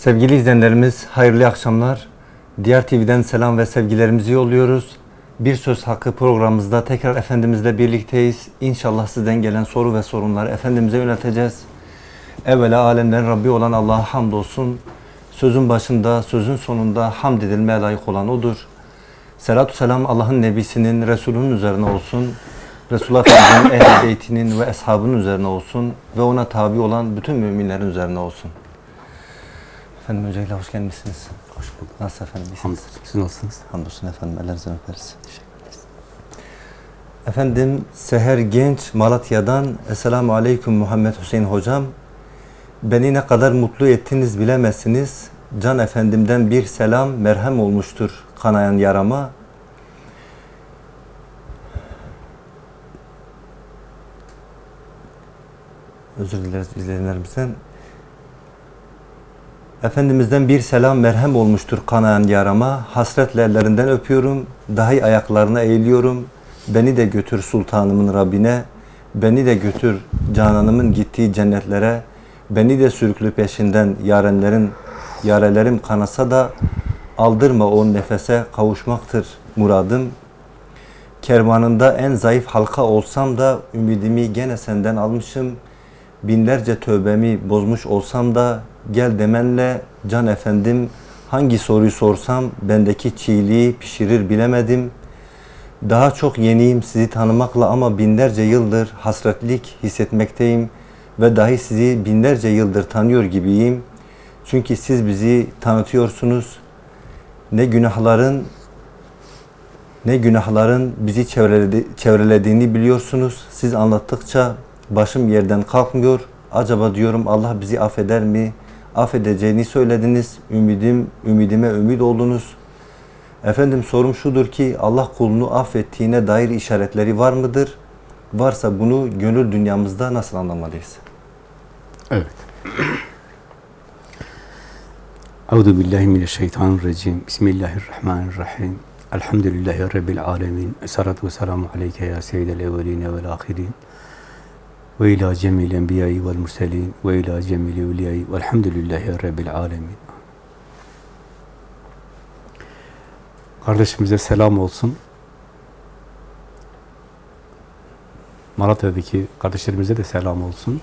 Sevgili izleyenlerimiz, hayırlı akşamlar. Diğer TV'den selam ve sevgilerimizi yolluyoruz. Bir Söz Hakkı programımızda tekrar Efendimizle birlikteyiz. İnşallah sizden gelen soru ve sorunları Efendimiz'e yönelteceğiz. Evvela alemlerin Rabbi olan Allah'a hamdolsun. Sözün başında, sözün sonunda hamd edilmeye layık olan O'dur. Selatü selam Allah'ın Nebisinin, Resulünün üzerine olsun. Resulullah Efendimiz'in ehl beytinin ve eshabının üzerine olsun. Ve ona tabi olan bütün müminlerin üzerine olsun. Efendim öncelikle hoş gelmişsiniz. Hoş bulduk. Nasıl efendim? Hamdolsun. Siz nasılsınız? Hamdolsun efendim. Ellerinizden öperiz. Efendim Seher Genç Malatya'dan Esselamu Aleyküm Muhammed Hüseyin Hocam. Beni ne kadar mutlu ettiniz bilemezsiniz. Can Efendim'den bir selam merhem olmuştur kanayan yarama. Özür dileriz izleyenlerimizden. Efendimizden bir selam merhem olmuştur kanayan yarama. Hasretle ellerinden öpüyorum. Dahi ayaklarına eğiliyorum. Beni de götür sultanımın Rabbine. Beni de götür cananımın gittiği cennetlere. Beni de sürüklü peşinden yarenlerin, yarelerim kanasa da aldırma o nefese kavuşmaktır muradım. Kervanında en zayıf halka olsam da ümidimi gene senden almışım. Binlerce tövbemi bozmuş olsam da gel demenle can efendim hangi soruyu sorsam bendeki çiğliği pişirir bilemedim. Daha çok yeniyim sizi tanımakla ama binlerce yıldır hasretlik hissetmekteyim ve dahi sizi binlerce yıldır tanıyor gibiyim. Çünkü siz bizi tanıtıyorsunuz. Ne günahların ne günahların bizi çevreledi, çevrelediğini biliyorsunuz. Siz anlattıkça başım yerden kalkmıyor. Acaba diyorum Allah bizi affeder mi? Affedeceğini söylediniz. Ümidim, ümidime ümit oldunuz. Efendim sorum şudur ki Allah kulunu affettiğine dair işaretleri var mıdır? Varsa bunu gönül dünyamızda nasıl anlamalıyız? Evet. Euzu billahi mineşşeytanirracim. Bismillahirrahmanirrahim. Elhamdülillahi rabbil alamin. Essalatu vesselamu aleyke ya seyyidel evvelin ve'l ahirin. Ve ila cemil enbiya'i ve'l murselin ve ila cemil evliya'i ve'lhamdülillahi rabbil alamin. Kardeşimize selam olsun. Malatya'daki kardeşlerimize de selam olsun.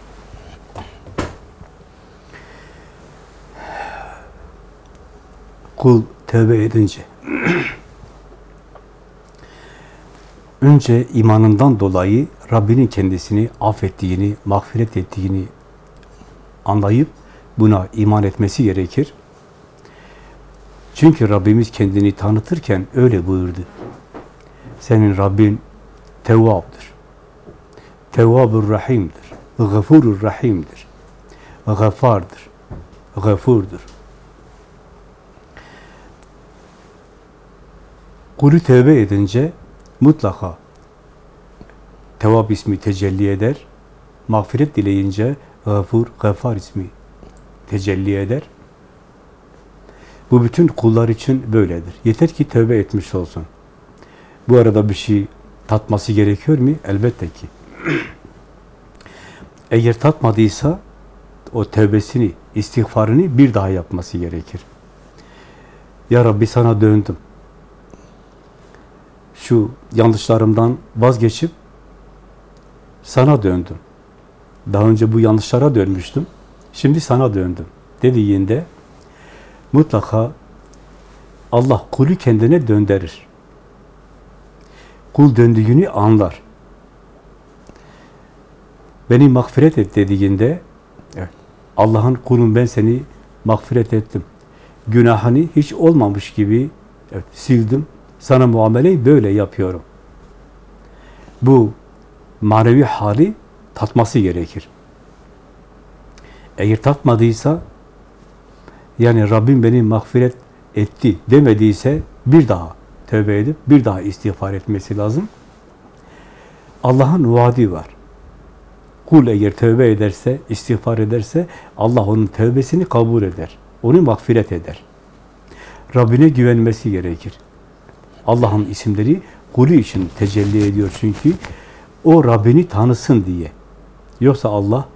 Kul tövbe edince önce imanından dolayı Rabbinin kendisini affettiğini, mağfiret ettiğini anlayıp buna iman etmesi gerekir. Çünkü Rabbimiz kendini tanıtırken öyle buyurdu. Senin Rabbin Tevvab'dır. Tevvabur Rahim'dir. Gafurur Rahim'dir. Gaffardır. Gafurdur. Kulü tövbe edince mutlaka Tevab ismi tecelli eder. Mağfiret dileyince Gafur, Gaffar ismi tecelli eder. Bu bütün kullar için böyledir. Yeter ki tövbe etmiş olsun. Bu arada bir şey tatması gerekiyor mu? Elbette ki. Eğer tatmadıysa o tövbesini, istiğfarını bir daha yapması gerekir. Ya Rabbi sana döndüm. Şu yanlışlarımdan vazgeçip sana döndüm. Daha önce bu yanlışlara dönmüştüm. Şimdi sana döndüm dediğinde mutlaka Allah kulü kendine döndürür. Kul döndüğünü anlar. Beni mağfiret et dediğinde evet, Allah'ın kulum ben seni mağfiret ettim. Günahını hiç olmamış gibi evet, sildim. Sana muameleyi böyle yapıyorum. Bu manevi hali tatması gerekir. Eğer tatmadıysa yani Rabbim beni mağfiret etti demediyse bir daha tövbe edip bir daha istiğfar etmesi lazım. Allah'ın vaadi var. Kul eğer tövbe ederse, istiğfar ederse Allah onun tövbesini kabul eder. Onu mağfiret eder. Rabbine güvenmesi gerekir. Allah'ın isimleri kulü için tecelli ediyor çünkü o Rabbini tanısın diye. Yoksa Allah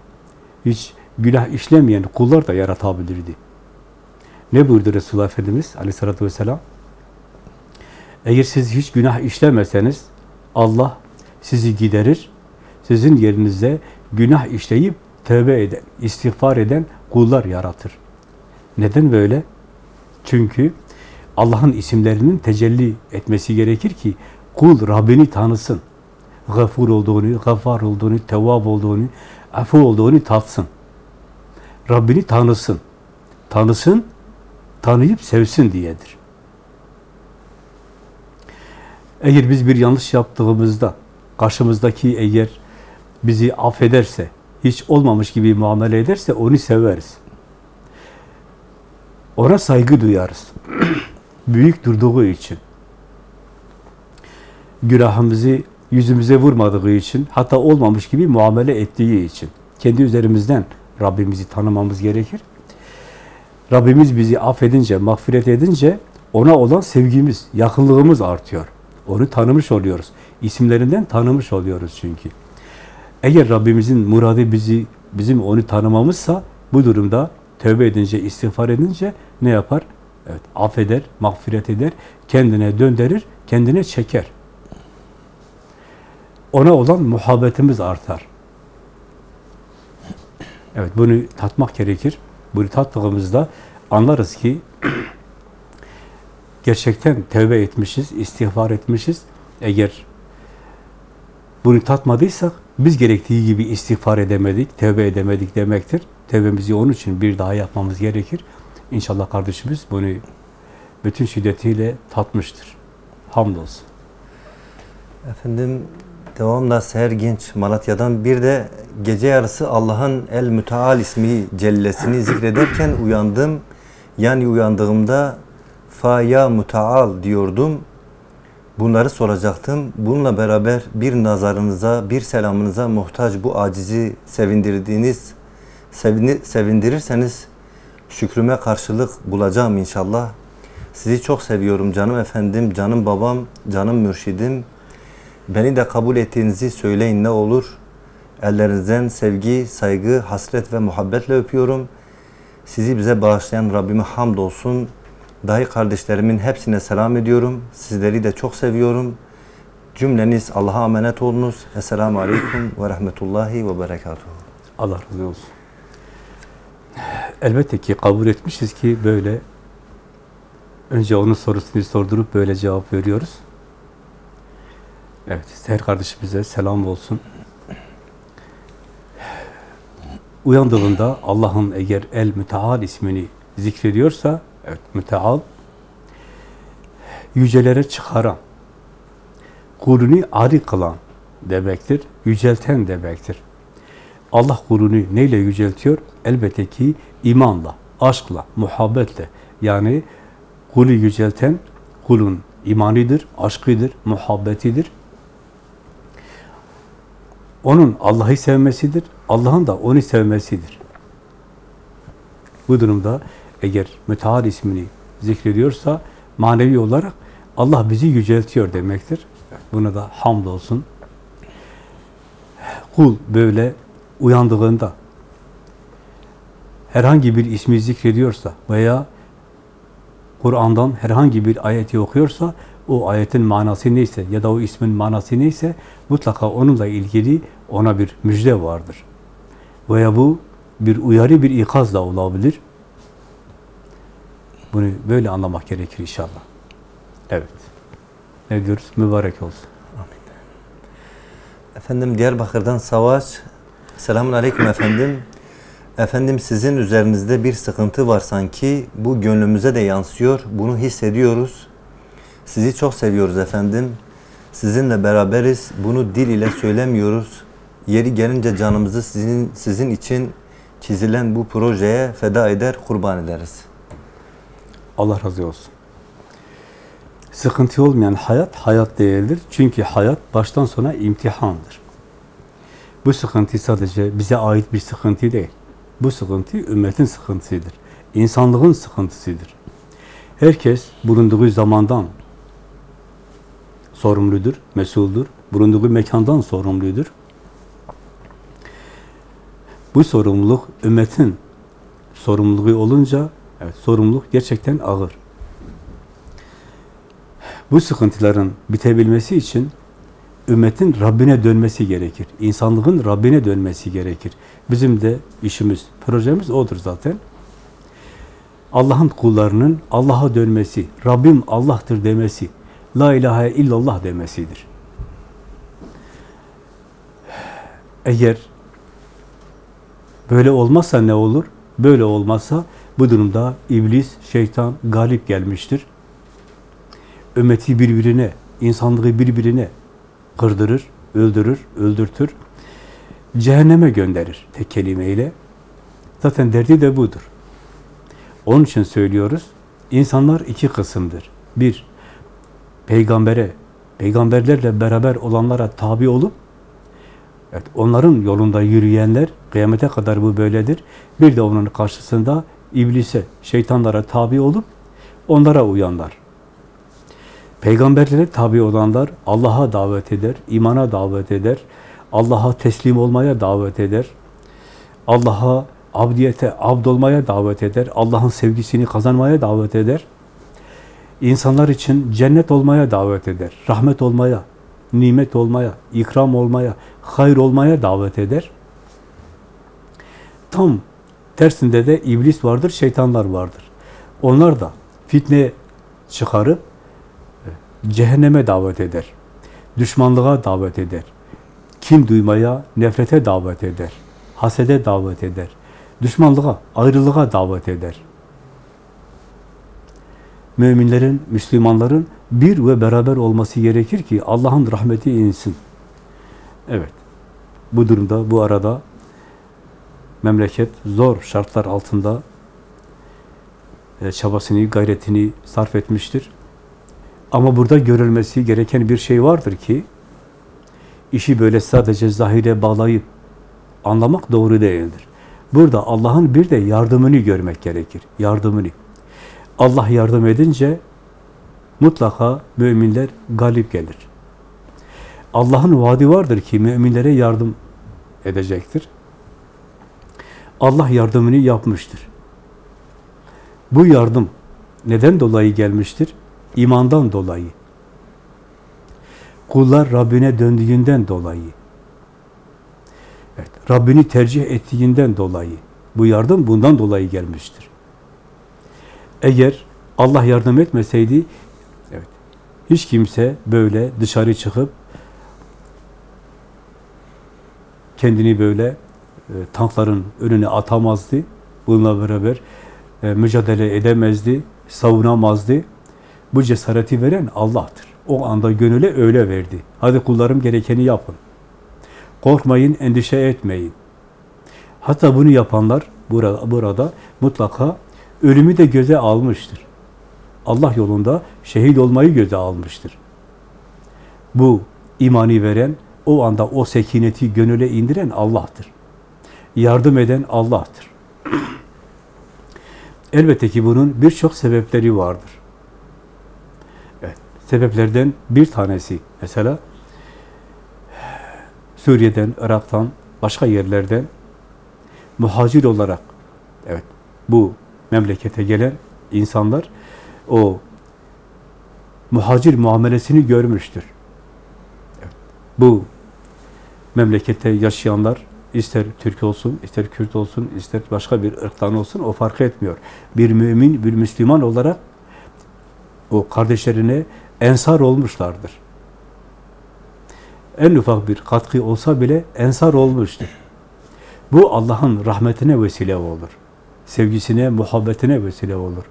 hiç günah işlemeyen kullar da yaratabilirdi. Ne buyurdu Resulullah Efendimiz aleyhissalatü vesselam? Eğer siz hiç günah işlemeseniz Allah sizi giderir, sizin yerinize günah işleyip tövbe eden, istiğfar eden kullar yaratır. Neden böyle? Çünkü Allah'ın isimlerinin tecelli etmesi gerekir ki kul Rabbini tanısın. Gafur olduğunu, gaffar olduğunu, tevvab olduğunu, afu olduğunu tatsın. Rabbini tanısın. Tanısın, tanıyıp sevsin diyedir. Eğer biz bir yanlış yaptığımızda, karşımızdaki eğer bizi affederse, hiç olmamış gibi muamele ederse onu severiz. Ona saygı duyarız. Büyük durduğu için. Günahımızı yüzümüze vurmadığı için, hatta olmamış gibi muamele ettiği için. Kendi üzerimizden Rabbimizi tanımamız gerekir. Rabbimiz bizi affedince, mağfiret edince ona olan sevgimiz, yakınlığımız artıyor. Onu tanımış oluyoruz. İsimlerinden tanımış oluyoruz çünkü. Eğer Rabbimizin muradı bizi bizim onu tanımamızsa bu durumda tövbe edince, istiğfar edince ne yapar? Evet, affeder, mağfiret eder, kendine döndürür, kendine çeker. Ona olan muhabbetimiz artar. Evet, bunu tatmak gerekir. Bunu tattığımızda anlarız ki gerçekten tövbe etmişiz, istiğfar etmişiz. Eğer bunu tatmadıysak biz gerektiği gibi istiğfar edemedik, tövbe edemedik demektir. Tövbemizi onun için bir daha yapmamız gerekir. İnşallah kardeşimiz bunu bütün şiddetiyle tatmıştır. Hamdolsun. Efendim devamla Seher Genç Malatya'dan bir de gece yarısı Allah'ın El Müteal ismi cellesini zikrederken uyandım. Yani uyandığımda Fa ya Müteal diyordum. Bunları soracaktım. Bununla beraber bir nazarınıza, bir selamınıza muhtaç bu acizi sevindirdiğiniz, sevini, sevindirirseniz şükrüme karşılık bulacağım inşallah. Sizi çok seviyorum canım efendim, canım babam, canım mürşidim. Beni de kabul ettiğinizi söyleyin ne olur. Ellerinizden sevgi, saygı, hasret ve muhabbetle öpüyorum. Sizi bize bağışlayan Rabbime hamdolsun. Dahi kardeşlerimin hepsine selam ediyorum. Sizleri de çok seviyorum. Cümleniz Allah'a emanet olunuz. Esselamu Aleyküm ve Rahmetullahi ve Berekatuhu. Allah razı olsun. Elbette ki kabul etmişiz ki böyle önce onun sorusunu sordurup böyle cevap veriyoruz. Evet, her kardeşimize selam olsun. Uyandığında Allah'ın eğer El Müteal ismini zikrediyorsa, evet Müteal, yücelere çıkaran, kulünü ari kılan demektir, yücelten demektir. Allah kulunu neyle yüceltiyor? Elbette ki imanla, aşkla, muhabbetle. Yani kulü yücelten kulun imanidir, aşkıdır, muhabbetidir. Onun Allah'ı sevmesidir, Allah'ın da onu sevmesidir. Bu durumda eğer müteal ismini zikrediyorsa manevi olarak Allah bizi yüceltiyor demektir. Buna da hamdolsun. Kul böyle uyandığında herhangi bir ismi zikrediyorsa veya Kur'an'dan herhangi bir ayeti okuyorsa o ayetin manası neyse ya da o ismin manası neyse mutlaka onunla ilgili ona bir müjde vardır. Veya bu bir uyarı, bir ikaz da olabilir. Bunu böyle anlamak gerekir inşallah. Evet. Ne diyoruz? Mübarek olsun. Efendim Diyarbakır'dan Savaş. Selamun Aleyküm efendim. Efendim sizin üzerinizde bir sıkıntı var sanki. Bu gönlümüze de yansıyor. Bunu hissediyoruz. Sizi çok seviyoruz efendim. Sizinle beraberiz. Bunu dil ile söylemiyoruz. Yeri gelince canımızı sizin sizin için çizilen bu projeye feda eder, kurban ederiz. Allah razı olsun. Sıkıntı olmayan hayat, hayat değildir. Çünkü hayat baştan sona imtihandır. Bu sıkıntı sadece bize ait bir sıkıntı değil. Bu sıkıntı ümmetin sıkıntısıdır. İnsanlığın sıkıntısıdır. Herkes bulunduğu zamandan sorumludur, mesuldür. Bulunduğu mekandan sorumludur. Bu sorumluluk ümmetin sorumluluğu olunca Evet, sorumluluk gerçekten ağır. Bu sıkıntıların bitebilmesi için ümmetin Rabbine dönmesi gerekir. İnsanlığın Rabbine dönmesi gerekir. Bizim de işimiz, projemiz odur zaten. Allah'ın kullarının Allah'a dönmesi, Rabbim Allah'tır demesi, La ilahe illallah demesidir. Eğer böyle olmazsa ne olur? Böyle olmazsa bu durumda iblis, şeytan galip gelmiştir. Ümmeti birbirine, insanlığı birbirine kırdırır, öldürür, öldürtür. Cehenneme gönderir tek kelimeyle. Zaten derdi de budur. Onun için söylüyoruz. İnsanlar iki kısımdır. Bir, peygambere, peygamberlerle beraber olanlara tabi olup, evet, onların yolunda yürüyenler, kıyamete kadar bu böyledir. Bir de onun karşısında iblise, şeytanlara tabi olup, onlara uyanlar. Peygamberlere tabi olanlar Allah'a davet eder, imana davet eder, Allah'a teslim olmaya davet eder, Allah'a abdiyete, abd olmaya davet eder, Allah'ın sevgisini kazanmaya davet eder, insanlar için cennet olmaya davet eder, rahmet olmaya, nimet olmaya, ikram olmaya, hayır olmaya davet eder. Tam tersinde de iblis vardır, şeytanlar vardır. Onlar da fitne çıkarıp cehenneme davet eder. Düşmanlığa davet eder. Kin duymaya, nefrete davet eder. Hasede davet eder. Düşmanlığa, ayrılığa davet eder. Müminlerin, Müslümanların bir ve beraber olması gerekir ki Allah'ın rahmeti insin. Evet. Bu durumda, bu arada memleket zor şartlar altında e, çabasını, gayretini sarf etmiştir. Ama burada görülmesi gereken bir şey vardır ki, işi böyle sadece zahire bağlayıp anlamak doğru değildir. Burada Allah'ın bir de yardımını görmek gerekir. Yardımını. Allah yardım edince mutlaka müminler galip gelir. Allah'ın vaadi vardır ki müminlere yardım edecektir. Allah yardımını yapmıştır. Bu yardım neden dolayı gelmiştir? İmandan dolayı. Kullar Rabbine döndüğünden dolayı. Evet, Rabbini tercih ettiğinden dolayı. Bu yardım bundan dolayı gelmiştir. Eğer Allah yardım etmeseydi, evet, hiç kimse böyle dışarı çıkıp kendini böyle e, tankların önüne atamazdı. Bununla beraber e, mücadele edemezdi, savunamazdı. Bu cesareti veren Allah'tır. O anda gönüle öyle verdi. Hadi kullarım gerekeni yapın. Korkmayın, endişe etmeyin. Hatta bunu yapanlar burada, burada mutlaka ölümü de göze almıştır. Allah yolunda şehit olmayı göze almıştır. Bu imani veren, o anda o sekineti gönüle indiren Allah'tır. Yardım eden Allah'tır. Elbette ki bunun birçok sebepleri vardır. Sebeplerden bir tanesi mesela Suriye'den, Irak'tan, başka yerlerden muhacir olarak evet bu memlekete gelen insanlar o muhacir muamelesini görmüştür. Evet, bu memlekette yaşayanlar ister Türk olsun, ister Kürt olsun, ister başka bir ırktan olsun o fark etmiyor. Bir mümin, bir Müslüman olarak o kardeşlerine ensar olmuşlardır. En ufak bir katkı olsa bile ensar olmuştur. Bu Allah'ın rahmetine vesile olur. Sevgisine, muhabbetine vesile olur.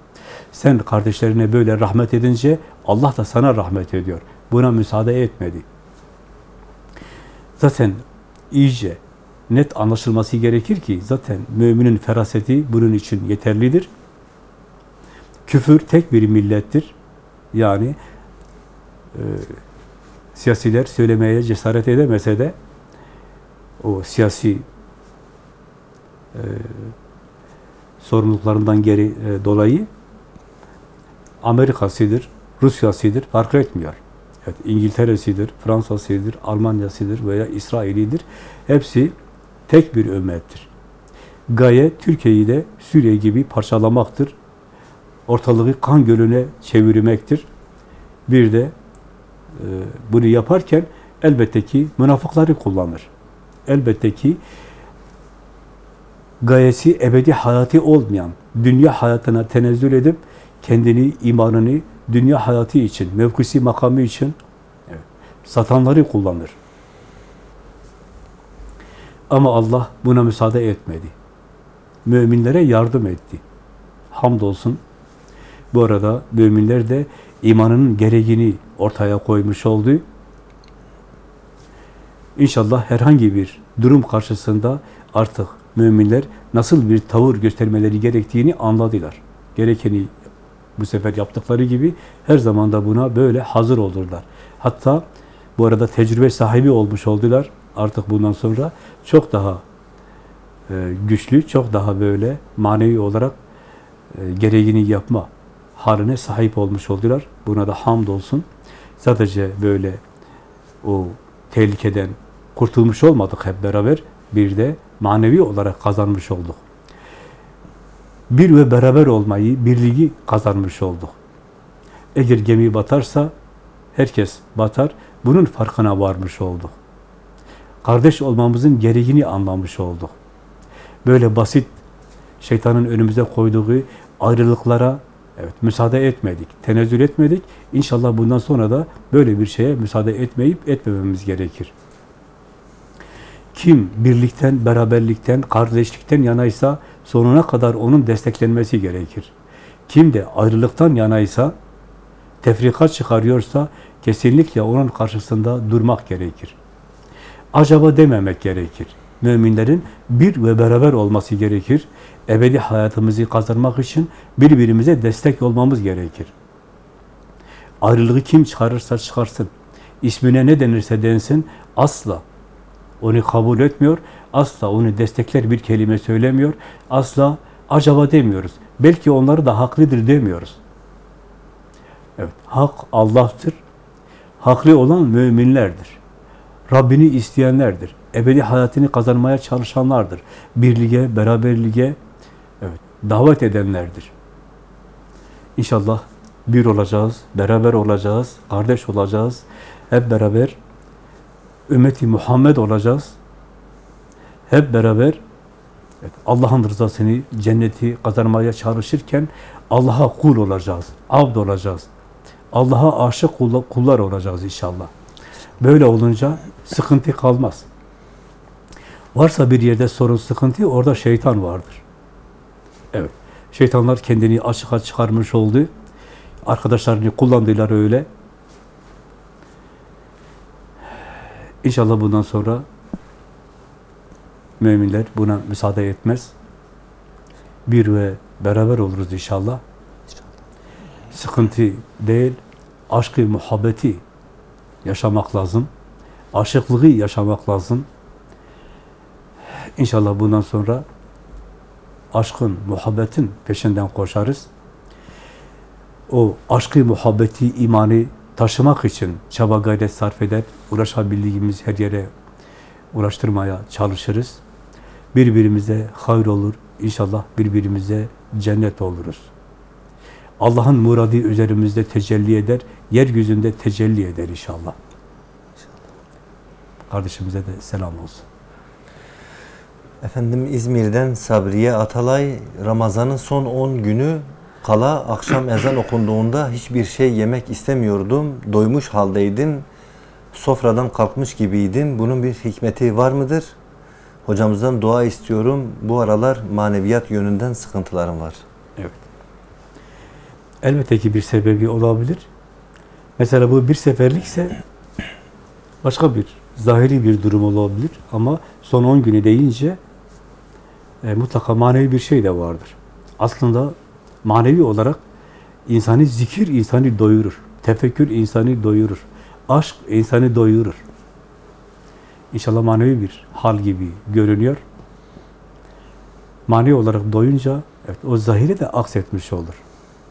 Sen kardeşlerine böyle rahmet edince Allah da sana rahmet ediyor. Buna müsaade etmedi. Zaten iyice net anlaşılması gerekir ki zaten müminin feraseti bunun için yeterlidir. Küfür tek bir millettir. Yani e, siyasiler söylemeye cesaret edemese de o siyasi e, sorumluluklarından geri e, dolayı Amerika'sıdır, Rusya'sıdır fark etmiyor. Evet, İngiltere'sidir, Fransa'sıdır, Almanya'sıdır veya İsrail'idir. Hepsi tek bir ümmettir. Gaye Türkiye'yi de Suriye gibi parçalamaktır. ortalığı kan gölüne çevirmektir. Bir de bunu yaparken elbette ki münafıkları kullanır. Elbette ki gayesi ebedi hayatı olmayan, dünya hayatına tenezzül edip kendini, imanını dünya hayatı için, mevkisi makamı için satanları kullanır. Ama Allah buna müsaade etmedi. Müminlere yardım etti. Hamdolsun. Bu arada müminler de imanının gereğini ortaya koymuş oldu. İnşallah herhangi bir durum karşısında artık müminler nasıl bir tavır göstermeleri gerektiğini anladılar. Gerekeni bu sefer yaptıkları gibi her zaman da buna böyle hazır olurlar. Hatta bu arada tecrübe sahibi olmuş oldular. Artık bundan sonra çok daha e, güçlü, çok daha böyle manevi olarak e, gereğini yapma haline sahip olmuş oldular. Buna da hamdolsun. Sadece böyle o tehlikeden kurtulmuş olmadık hep beraber. Bir de manevi olarak kazanmış olduk. Bir ve beraber olmayı, birliği kazanmış olduk. Eğer gemi batarsa herkes batar. Bunun farkına varmış olduk. Kardeş olmamızın gereğini anlamış olduk. Böyle basit şeytanın önümüze koyduğu ayrılıklara evet müsaade etmedik, tenezzül etmedik. İnşallah bundan sonra da böyle bir şeye müsaade etmeyip etmememiz gerekir. Kim birlikten, beraberlikten, kardeşlikten yanaysa sonuna kadar onun desteklenmesi gerekir. Kim de ayrılıktan yanaysa, tefrikat çıkarıyorsa kesinlikle onun karşısında durmak gerekir. Acaba dememek gerekir. Müminlerin bir ve beraber olması gerekir. Ebedi hayatımızı kazanmak için birbirimize destek olmamız gerekir. Ayrılığı kim çıkarırsa çıkarsın, ismine ne denirse densin, asla onu kabul etmiyor, asla onu destekler bir kelime söylemiyor, asla acaba demiyoruz. Belki onları da haklıdır demiyoruz. Evet, hak Allah'tır. Haklı olan müminlerdir. Rabbini isteyenlerdir. Ebedi hayatını kazanmaya çalışanlardır. Birliğe, beraberliğe evet, davet edenlerdir. İnşallah bir olacağız, beraber olacağız, kardeş olacağız. Hep beraber ümmeti Muhammed olacağız. Hep beraber evet, Allah'ın rızasını, cenneti kazanmaya çalışırken Allah'a kul olacağız, abd olacağız. Allah'a aşık kullar olacağız inşallah. Böyle olunca sıkıntı kalmaz. Varsa bir yerde sorun, sıkıntı, orada şeytan vardır. Evet, şeytanlar kendini açığa çıkarmış oldu. Arkadaşlarını kullandılar öyle. İnşallah bundan sonra müminler buna müsaade etmez. Bir ve beraber oluruz inşallah. Sıkıntı değil, aşkı, muhabbeti yaşamak lazım. Aşıklığı yaşamak lazım. İnşallah bundan sonra aşkın, muhabbetin peşinden koşarız. O aşkı, muhabbeti, imanı taşımak için çaba gayret sarf eder, uğraşabildiğimiz her yere uğraştırmaya çalışırız. Birbirimize hayır olur, inşallah birbirimize cennet oluruz. Allah'ın muradı üzerimizde tecelli eder, yeryüzünde tecelli eder inşallah. Kardeşimize de selam olsun. Efendim İzmir'den Sabriye Atalay Ramazan'ın son 10 günü kala akşam ezan okunduğunda hiçbir şey yemek istemiyordum. Doymuş haldeydim. Sofradan kalkmış gibiydim. Bunun bir hikmeti var mıdır? Hocamızdan dua istiyorum. Bu aralar maneviyat yönünden sıkıntılarım var. Evet. Elbette ki bir sebebi olabilir. Mesela bu bir seferlikse başka bir zahiri bir durum olabilir ama son 10 günü deyince e, mutlaka manevi bir şey de vardır. Aslında manevi olarak insanı zikir insanı doyurur. Tefekkür insanı doyurur. Aşk insanı doyurur. İnşallah manevi bir hal gibi görünüyor. Manevi olarak doyunca evet, o zahire de aksetmiş olur.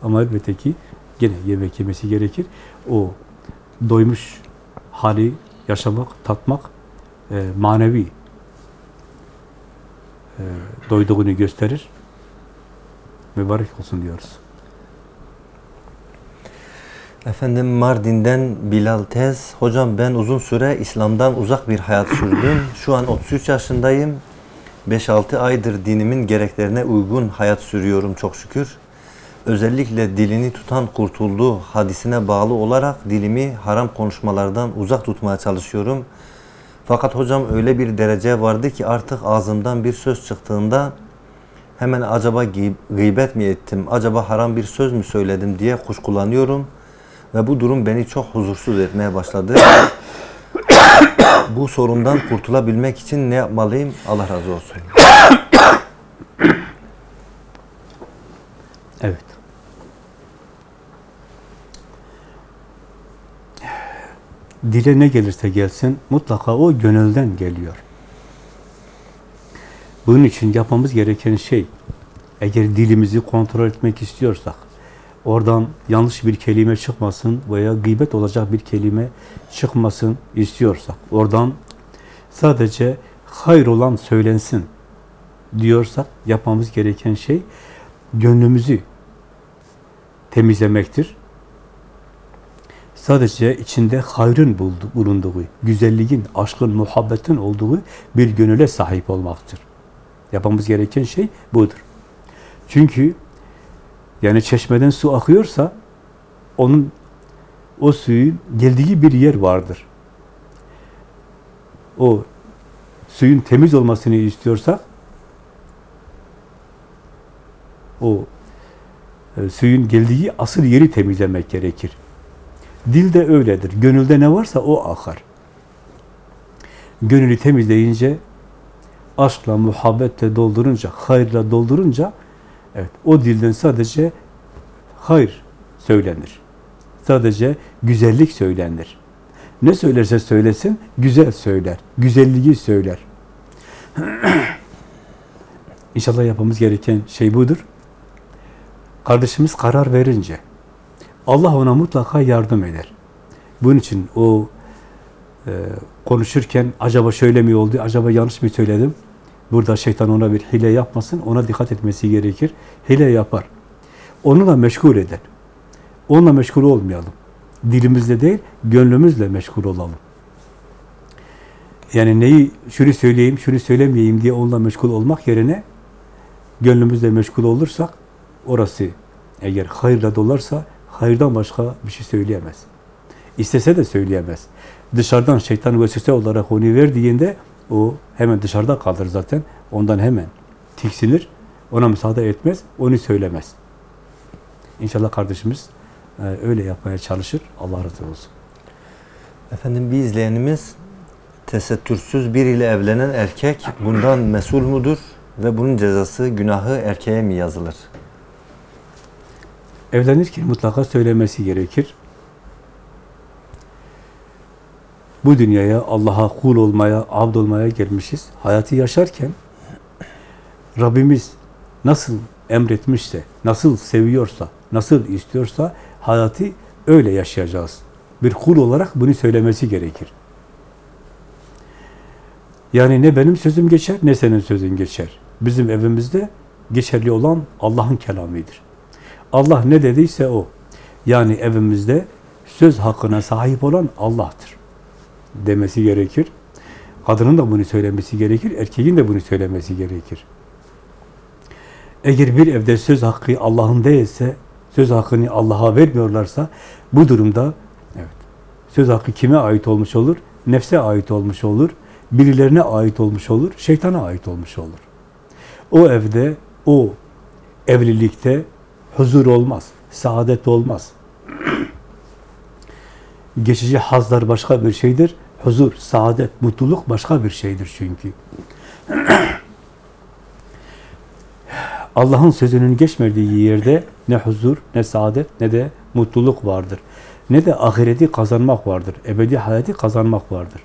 Ama elbette ki gene yemek yemesi gerekir. O doymuş hali yaşamak, tatmak e, manevi doyduğunu gösterir. Mübarek olsun diyoruz. Efendim Mardin'den Bilal Tez. Hocam ben uzun süre İslam'dan uzak bir hayat sürdüm. Şu an 33 yaşındayım. 5-6 aydır dinimin gereklerine uygun hayat sürüyorum çok şükür. Özellikle dilini tutan kurtuldu hadisine bağlı olarak dilimi haram konuşmalardan uzak tutmaya çalışıyorum. Fakat hocam öyle bir derece vardı ki artık ağzımdan bir söz çıktığında hemen acaba gı- gıybet mi ettim, acaba haram bir söz mü söyledim diye kuşkulanıyorum. Ve bu durum beni çok huzursuz etmeye başladı. bu sorundan kurtulabilmek için ne yapmalıyım? Allah razı olsun. Evet. Dile ne gelirse gelsin mutlaka o gönülden geliyor. Bunun için yapmamız gereken şey eğer dilimizi kontrol etmek istiyorsak oradan yanlış bir kelime çıkmasın veya gıybet olacak bir kelime çıkmasın istiyorsak oradan sadece hayır olan söylensin diyorsak yapmamız gereken şey gönlümüzü temizlemektir. Sadece içinde hayrın bulunduğu, güzelliğin, aşkın, muhabbetin olduğu bir gönüle sahip olmaktır. Yapmamız gereken şey budur. Çünkü yani çeşmeden su akıyorsa onun o suyun geldiği bir yer vardır. O suyun temiz olmasını istiyorsak o e, suyun geldiği asıl yeri temizlemek gerekir. Dil de öyledir. Gönülde ne varsa o akar. Gönülü temizleyince, aşkla, muhabbetle doldurunca, hayırla doldurunca, evet, o dilden sadece hayır söylenir. Sadece güzellik söylenir. Ne söylerse söylesin, güzel söyler. Güzelliği söyler. İnşallah yapmamız gereken şey budur. Kardeşimiz karar verince, Allah ona mutlaka yardım eder. Bunun için o e, konuşurken acaba şöyle mi oldu, acaba yanlış mı söyledim? Burada şeytan ona bir hile yapmasın, ona dikkat etmesi gerekir. Hile yapar. Onunla meşgul eder. Onunla meşgul olmayalım. Dilimizle değil, gönlümüzle meşgul olalım. Yani neyi, şunu söyleyeyim, şunu söylemeyeyim diye onunla meşgul olmak yerine gönlümüzle meşgul olursak orası eğer hayırla dolarsa hayırdan başka bir şey söyleyemez. İstese de söyleyemez. Dışarıdan şeytan vesvese olarak onu verdiğinde o hemen dışarıda kalır zaten. Ondan hemen tiksinir. Ona müsaade etmez. Onu söylemez. İnşallah kardeşimiz e, öyle yapmaya çalışır. Allah razı olsun. Efendim bir izleyenimiz tesettürsüz biriyle evlenen erkek bundan mesul mudur ve bunun cezası, günahı erkeğe mi yazılır? Evlenirken mutlaka söylemesi gerekir. Bu dünyaya Allah'a kul olmaya, abd olmaya gelmişiz. Hayatı yaşarken Rabbimiz nasıl emretmişse, nasıl seviyorsa, nasıl istiyorsa hayatı öyle yaşayacağız. Bir kul olarak bunu söylemesi gerekir. Yani ne benim sözüm geçer, ne senin sözün geçer. Bizim evimizde geçerli olan Allah'ın kelamıdır. Allah ne dediyse o. Yani evimizde söz hakkına sahip olan Allah'tır. Demesi gerekir. Kadının da bunu söylemesi gerekir, erkeğin de bunu söylemesi gerekir. Eğer bir evde söz hakkı Allah'ın değilse, söz hakkını Allah'a vermiyorlarsa, bu durumda evet, söz hakkı kime ait olmuş olur? Nefse ait olmuş olur, birilerine ait olmuş olur, şeytana ait olmuş olur. O evde, o evlilikte huzur olmaz, saadet olmaz. Geçici hazlar başka bir şeydir, huzur, saadet, mutluluk başka bir şeydir çünkü. Allah'ın sözünün geçmediği yerde ne huzur, ne saadet, ne de mutluluk vardır. Ne de ahireti kazanmak vardır, ebedi hayatı kazanmak vardır.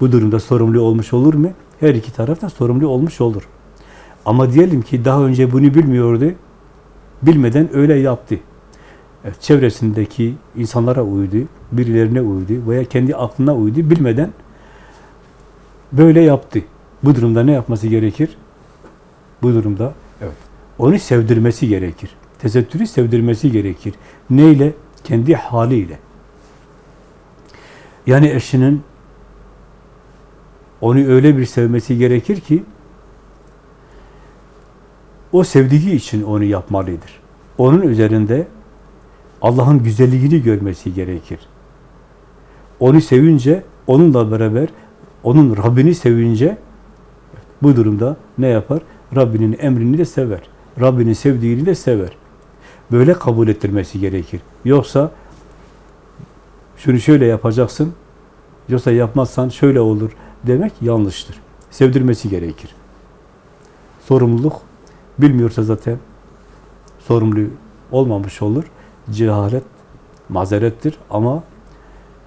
Bu durumda sorumlu olmuş olur mu? Her iki taraf da sorumlu olmuş olur. Ama diyelim ki daha önce bunu bilmiyordu, bilmeden öyle yaptı. Evet, çevresindeki insanlara uydu, birilerine uydu veya kendi aklına uydu, bilmeden böyle yaptı. Bu durumda ne yapması gerekir? Bu durumda evet, onu sevdirmesi gerekir. Tesettürü sevdirmesi gerekir. Neyle? Kendi haliyle. Yani eşinin onu öyle bir sevmesi gerekir ki o sevdiği için onu yapmalıdır. Onun üzerinde Allah'ın güzelliğini görmesi gerekir. Onu sevince, onunla beraber onun Rabbini sevince bu durumda ne yapar? Rabbinin emrini de sever. Rabbinin sevdiğini de sever. Böyle kabul ettirmesi gerekir. Yoksa şunu şöyle yapacaksın, yoksa yapmazsan şöyle olur demek yanlıştır. Sevdirmesi gerekir. Sorumluluk bilmiyorsa zaten sorumlu olmamış olur. Cehalet mazerettir ama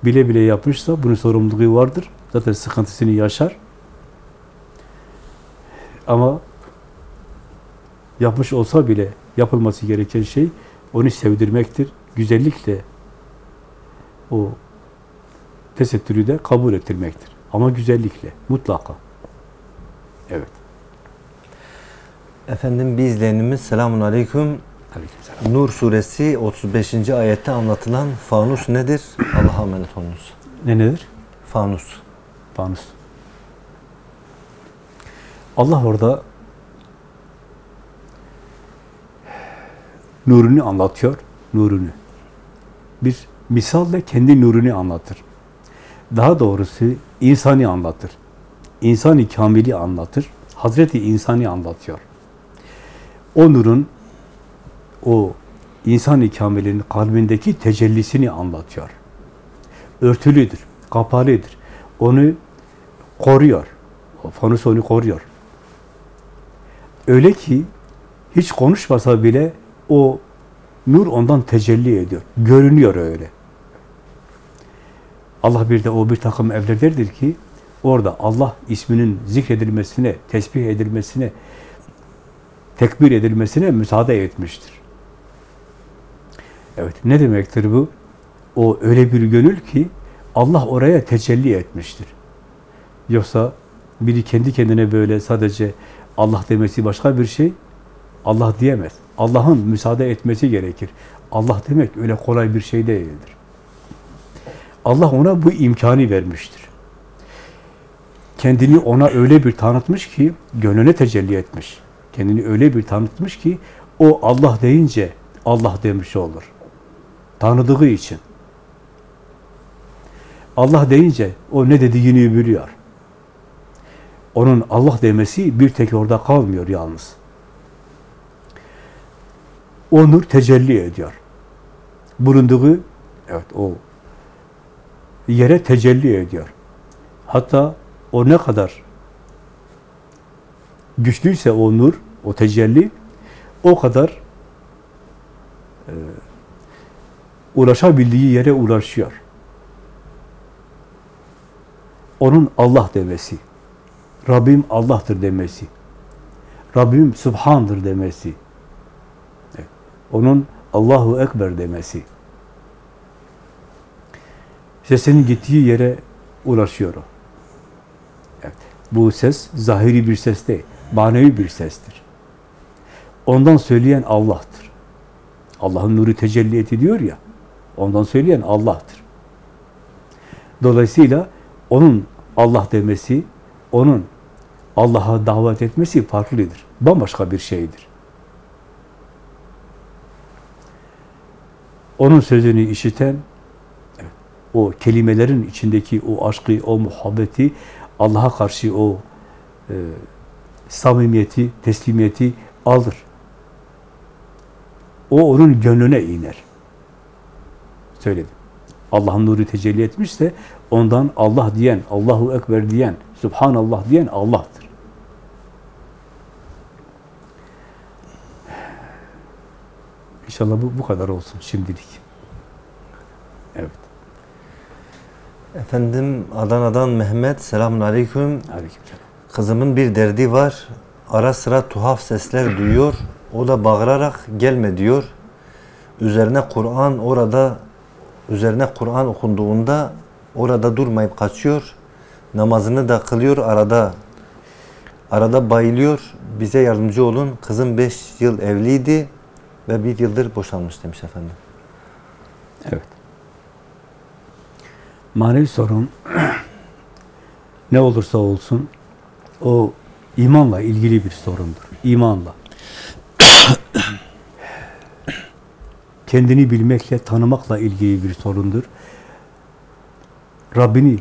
bile bile yapmışsa bunun sorumluluğu vardır. Zaten sıkıntısını yaşar. Ama yapmış olsa bile yapılması gereken şey onu sevdirmektir. Güzellikle o tesettürü de kabul ettirmektir. Ama güzellikle, mutlaka. Evet. Efendim bir izleyenimiz selamun aleyküm. Aleykümselam. Nur suresi 35. ayette anlatılan fanus nedir? Allah'a emanet olunuz. Ne nedir? Fanus. Fanus. Allah orada nurunu anlatıyor, nurunu. Bir misalle kendi nurunu anlatır. Daha doğrusu insani anlatır. İnsani kamili anlatır. Hazreti insani anlatıyor. O nurun, o insani kamilin kalbindeki tecellisini anlatıyor. Örtülüdür, kapalıdır. Onu koruyor. O fanus onu koruyor. Öyle ki hiç konuşmasa bile o nur ondan tecelli ediyor. Görünüyor öyle. Allah bir de o bir takım evlerdedir ki orada Allah isminin zikredilmesine, tesbih edilmesine, tekbir edilmesine müsaade etmiştir. Evet, ne demektir bu? O öyle bir gönül ki Allah oraya tecelli etmiştir. Yoksa biri kendi kendine böyle sadece Allah demesi başka bir şey, Allah diyemez. Allah'ın müsaade etmesi gerekir. Allah demek öyle kolay bir şey değildir. Allah ona bu imkanı vermiştir. Kendini ona öyle bir tanıtmış ki, gönlüne tecelli etmiş. Kendini öyle bir tanıtmış ki, o Allah deyince Allah demiş olur. Tanıdığı için. Allah deyince o ne dediğini biliyor. Onun Allah demesi bir tek orada kalmıyor yalnız. O nur tecelli ediyor. Bulunduğu evet o yere tecelli ediyor. Hatta o ne kadar güçlüyse o nur, o tecelli o kadar e, ulaşabildiği yere ulaşıyor. Onun Allah demesi, Rabbim Allah'tır demesi, Rabbim Subhan'dır demesi, evet. onun Allahu Ekber demesi, sesinin gittiği yere ulaşıyor o. Evet. Bu ses zahiri bir ses değil, manevi bir sestir. Ondan söyleyen Allah'tır. Allah'ın nuru tecelli etti diyor ya, ondan söyleyen Allah'tır. Dolayısıyla onun Allah demesi, onun Allah'a davet etmesi farklıdır. Bambaşka bir şeydir. Onun sözünü işiten, o kelimelerin içindeki o aşkı, o muhabbeti, Allah'a karşı o e, samimiyeti, teslimiyeti alır. O onun gönlüne iner. Söyledim. Allah'ın nuru tecelli etmişse ondan Allah diyen, Allahu Ekber diyen, Subhanallah diyen Allah'tır. İnşallah bu, bu kadar olsun şimdilik. Evet. Efendim Adana'dan Mehmet selamun aleyküm. Aleykümselam. Kızımın bir derdi var. Ara sıra tuhaf sesler duyuyor. O da bağırarak gelme diyor. Üzerine Kur'an orada üzerine Kur'an okunduğunda orada durmayıp kaçıyor. Namazını da kılıyor arada. Arada bayılıyor. Bize yardımcı olun. Kızım 5 yıl evliydi ve bir yıldır boşanmış demiş efendim. Evet. Manevi sorun ne olursa olsun o imanla ilgili bir sorundur. İmanla. Kendini bilmekle, tanımakla ilgili bir sorundur. Rabbini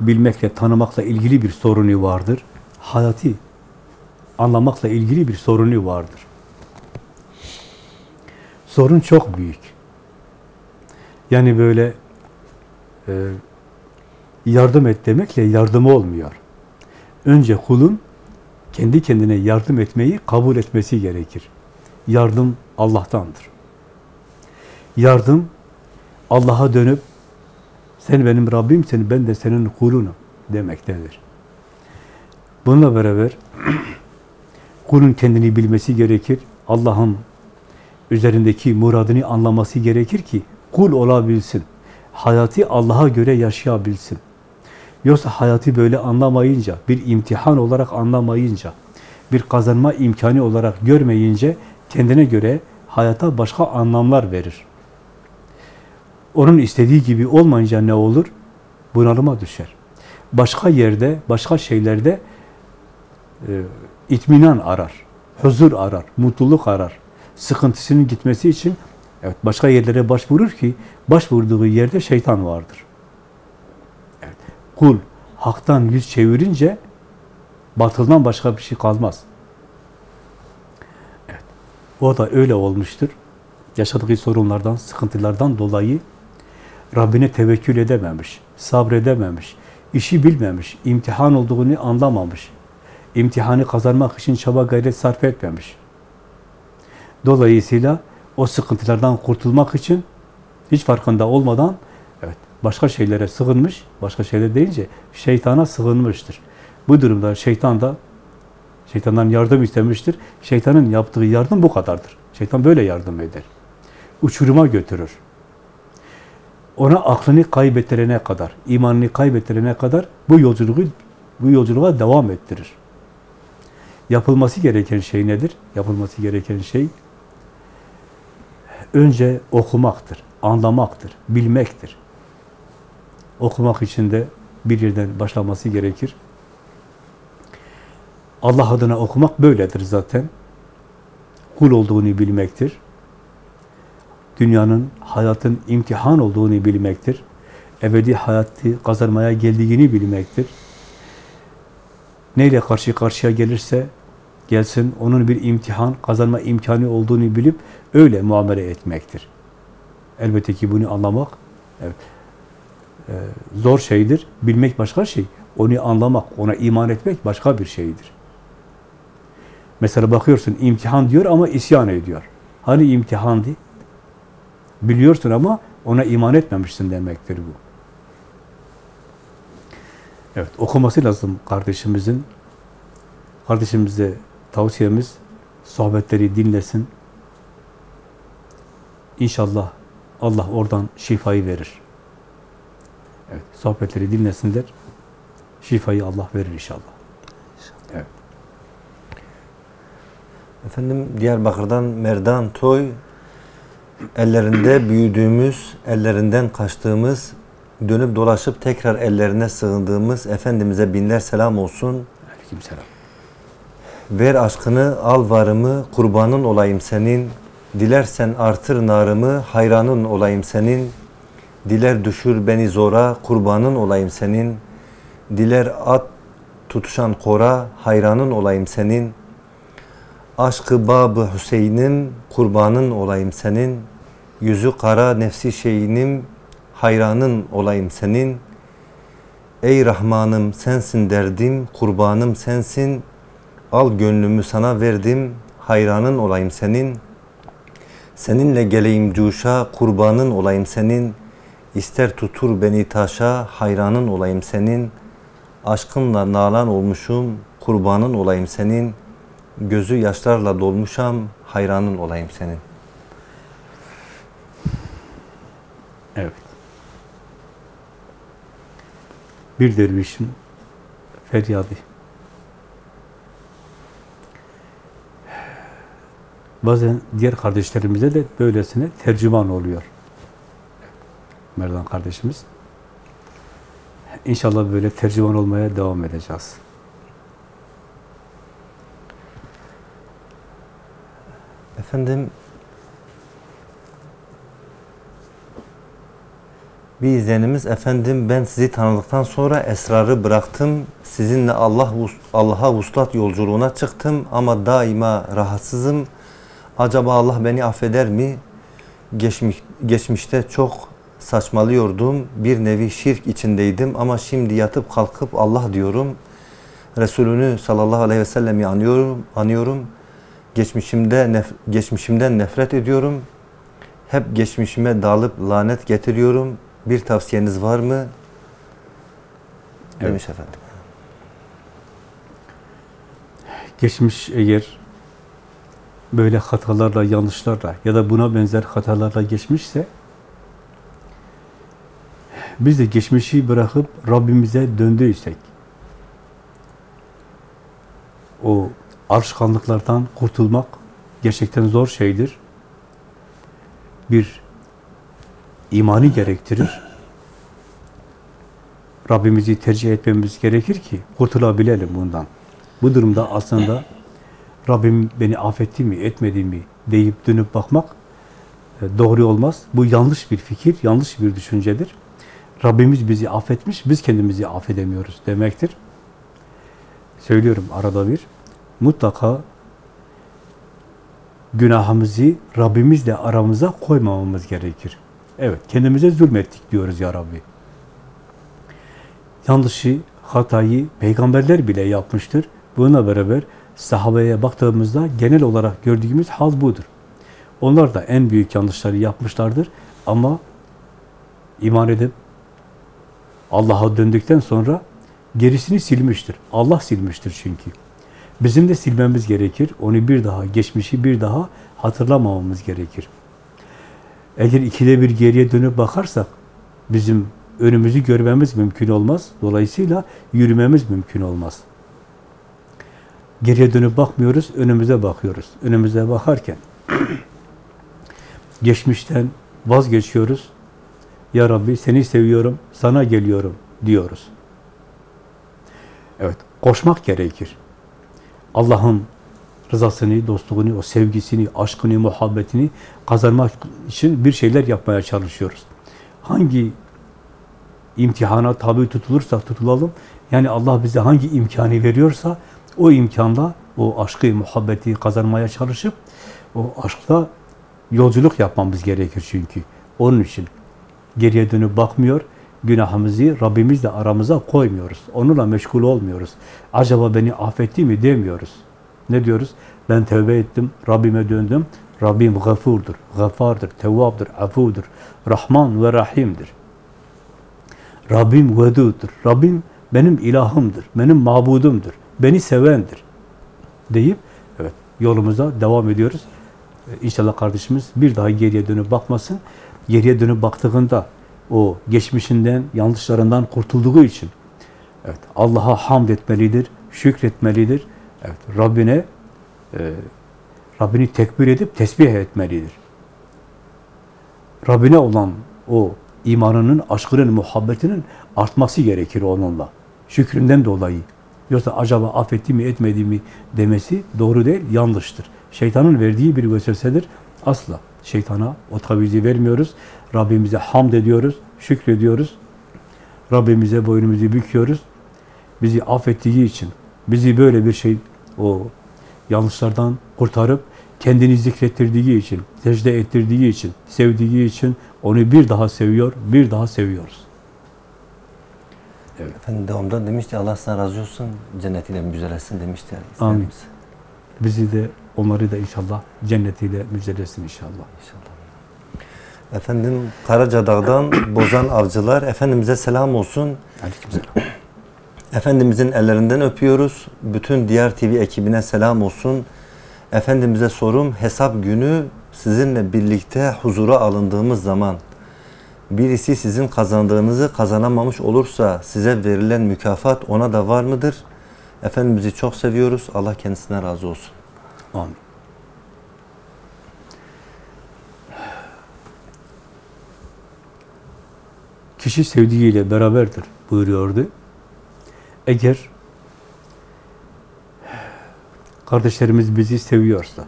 bilmekle, tanımakla ilgili bir sorunu vardır. Hayatı anlamakla ilgili bir sorunu vardır. Sorun çok büyük. Yani böyle e, yardım et demekle yardım olmuyor. Önce kulun kendi kendine yardım etmeyi kabul etmesi gerekir. Yardım Allah'tandır. Yardım Allah'a dönüp sen benim Rabbimsin, ben de senin kulunum demektedir. Bununla beraber kulun kendini bilmesi gerekir. Allah'ın üzerindeki muradını anlaması gerekir ki kul olabilsin. Hayatı Allah'a göre yaşayabilsin. Yoksa hayatı böyle anlamayınca, bir imtihan olarak anlamayınca, bir kazanma imkanı olarak görmeyince kendine göre hayata başka anlamlar verir. Onun istediği gibi olmayınca ne olur? Bunalıma düşer. Başka yerde, başka şeylerde e, itminan arar, huzur arar, mutluluk arar. Sıkıntısının gitmesi için evet başka yerlere başvurur ki başvurduğu yerde şeytan vardır. Kul haktan yüz çevirince batıldan başka bir şey kalmaz. Evet, o da öyle olmuştur. Yaşadığı sorunlardan, sıkıntılardan dolayı Rabbine tevekkül edememiş, sabredememiş, işi bilmemiş, imtihan olduğunu anlamamış, imtihanı kazanmak için çaba gayret sarf etmemiş. Dolayısıyla o sıkıntılardan kurtulmak için hiç farkında olmadan başka şeylere sığınmış, başka şeyler deyince şeytana sığınmıştır. Bu durumda şeytan da şeytandan yardım istemiştir. Şeytanın yaptığı yardım bu kadardır. Şeytan böyle yardım eder. Uçuruma götürür. Ona aklını kaybettirene kadar, imanını kaybettirene kadar bu yolculuğu bu yolculuğa devam ettirir. Yapılması gereken şey nedir? Yapılması gereken şey önce okumaktır, anlamaktır, bilmektir. Okumak için de bir yerden başlaması gerekir. Allah adına okumak böyledir zaten. Kul olduğunu bilmektir. Dünyanın, hayatın imtihan olduğunu bilmektir. Ebedi hayatı kazanmaya geldiğini bilmektir. Neyle karşı karşıya gelirse gelsin, onun bir imtihan, kazanma imkanı olduğunu bilip öyle muamele etmektir. Elbette ki bunu anlamak evet, zor şeydir. Bilmek başka şey. Onu anlamak, ona iman etmek başka bir şeydir. Mesela bakıyorsun imtihan diyor ama isyan ediyor. Hani imtihandı? Biliyorsun ama ona iman etmemişsin demektir bu. Evet, okuması lazım kardeşimizin. Kardeşimize tavsiyemiz sohbetleri dinlesin. İnşallah Allah oradan şifayı verir. Sohbetleri dinlesinler. Şifayı Allah verir inşallah. Evet. Efendim Diyarbakır'dan Merdan Toy ellerinde büyüdüğümüz, ellerinden kaçtığımız, dönüp dolaşıp tekrar ellerine sığındığımız Efendimiz'e binler selam olsun. Aleykümselam. Ver aşkını, al varımı, kurbanın olayım senin. Dilersen artır narımı, hayranın olayım senin. Diler düşür beni zora, kurbanın olayım senin. Diler at tutuşan kora, hayranın olayım senin. Aşkı babı Hüseyin'im, kurbanın olayım senin. Yüzü kara nefsi şeyinim, hayranın olayım senin. Ey Rahmanım sensin derdim, kurbanım sensin. Al gönlümü sana verdim, hayranın olayım senin. Seninle geleyim cuşa, kurbanın olayım senin. İster tutur beni taşa, hayranın olayım senin. Aşkınla nalan olmuşum, kurbanın olayım senin. Gözü yaşlarla dolmuşam, hayranın olayım senin. Evet. Bir dervişin feryadı. Bazen diğer kardeşlerimize de böylesine tercüman oluyor. Merdan kardeşimiz. İnşallah böyle tercüman olmaya devam edeceğiz. Efendim bir izleyenimiz efendim ben sizi tanıdıktan sonra esrarı bıraktım. Sizinle Allah Allah'a vuslat yolculuğuna çıktım ama daima rahatsızım. Acaba Allah beni affeder mi? Geçmiş, geçmişte çok saçmalıyordum. Bir nevi şirk içindeydim ama şimdi yatıp kalkıp Allah diyorum. Resulünü sallallahu aleyhi ve sellemi anıyorum, anıyorum. Geçmişimde nef- geçmişimden nefret ediyorum. Hep geçmişime dalıp lanet getiriyorum. Bir tavsiyeniz var mı? Demiş efendim. Geçmiş eğer böyle hatalarla, yanlışlarla ya da buna benzer hatalarla geçmişse biz de geçmişi bırakıp Rabbimize döndüysek o alışkanlıklardan kurtulmak gerçekten zor şeydir. Bir imanı gerektirir. Rabbimizi tercih etmemiz gerekir ki kurtulabilelim bundan. Bu durumda aslında Rabbim beni affetti mi, etmedi mi deyip dönüp bakmak e, doğru olmaz. Bu yanlış bir fikir, yanlış bir düşüncedir. Rabbimiz bizi affetmiş, biz kendimizi affedemiyoruz demektir. Söylüyorum arada bir, mutlaka günahımızı Rabbimizle aramıza koymamamız gerekir. Evet, kendimize zulmettik diyoruz ya Rabbi. Yanlışı, hatayı peygamberler bile yapmıştır. Bununla beraber sahabeye baktığımızda genel olarak gördüğümüz hal budur. Onlar da en büyük yanlışları yapmışlardır ama iman edip Allah'a döndükten sonra gerisini silmiştir. Allah silmiştir çünkü. Bizim de silmemiz gerekir. Onu bir daha, geçmişi bir daha hatırlamamamız gerekir. Eğer ikide bir geriye dönüp bakarsak bizim önümüzü görmemiz mümkün olmaz. Dolayısıyla yürümemiz mümkün olmaz. Geriye dönüp bakmıyoruz, önümüze bakıyoruz. Önümüze bakarken geçmişten vazgeçiyoruz. Ya Rabbi seni seviyorum, sana geliyorum diyoruz. Evet, koşmak gerekir. Allah'ın rızasını, dostluğunu, o sevgisini, aşkını, muhabbetini kazanmak için bir şeyler yapmaya çalışıyoruz. Hangi imtihana tabi tutulursak tutulalım, yani Allah bize hangi imkanı veriyorsa o imkanla o aşkı, muhabbeti kazanmaya çalışıp o aşkla yolculuk yapmamız gerekir çünkü. Onun için geriye dönüp bakmıyor, günahımızı Rabbimizle aramıza koymuyoruz. Onunla meşgul olmuyoruz. Acaba beni affetti mi demiyoruz. Ne diyoruz? Ben tövbe ettim, Rabbime döndüm. Rabbim gafurdur, gafardır, tevvabdır, afudur, Rahman ve Rahim'dir. Rabbim veduddur. Rabbim benim ilahımdır, benim mabudumdur, beni sevendir deyip evet yolumuza devam ediyoruz. İnşallah kardeşimiz bir daha geriye dönüp bakmasın. Geriye dönüp baktığında o geçmişinden, yanlışlarından kurtulduğu için evet Allah'a hamd etmelidir, şükretmelidir. Evet Rabbine e, Rabbini tekbir edip tesbih etmelidir. Rabbine olan o imanının, aşkının, muhabbetinin artması gerekir onunla. Şükründen dolayı. Yoksa acaba affetti mi, etmedi mi demesi doğru değil, yanlıştır. Şeytanın verdiği bir vesvesedir. Asla şeytana o tavizi vermiyoruz. Rabbimize hamd ediyoruz, şükrediyoruz. Rabbimize boynumuzu büküyoruz. Bizi affettiği için, bizi böyle bir şey, o yanlışlardan kurtarıp kendini zikrettirdiği için, secde ettirdiği için, sevdiği için onu bir daha seviyor, bir daha seviyoruz. Efendim devamda demişti Allah sana razı olsun, cennetiyle müjdelesin demişti. Amin. Bizi de, onları da inşallah cennetiyle müjdelesin inşallah. İnşallah. Efendim Karacadağ'dan Bozan Avcılar, Efendimiz'e selam olsun. Aleykümselam. Efendimizin ellerinden öpüyoruz. Bütün diğer TV ekibine selam olsun. Efendimiz'e sorum hesap günü sizinle birlikte huzura alındığımız zaman birisi sizin kazandığınızı kazanamamış olursa size verilen mükafat ona da var mıdır? Efendimiz'i çok seviyoruz. Allah kendisine razı olsun. Amin. kişi sevdiğiyle beraberdir buyuruyordu. Eğer kardeşlerimiz bizi seviyorsa,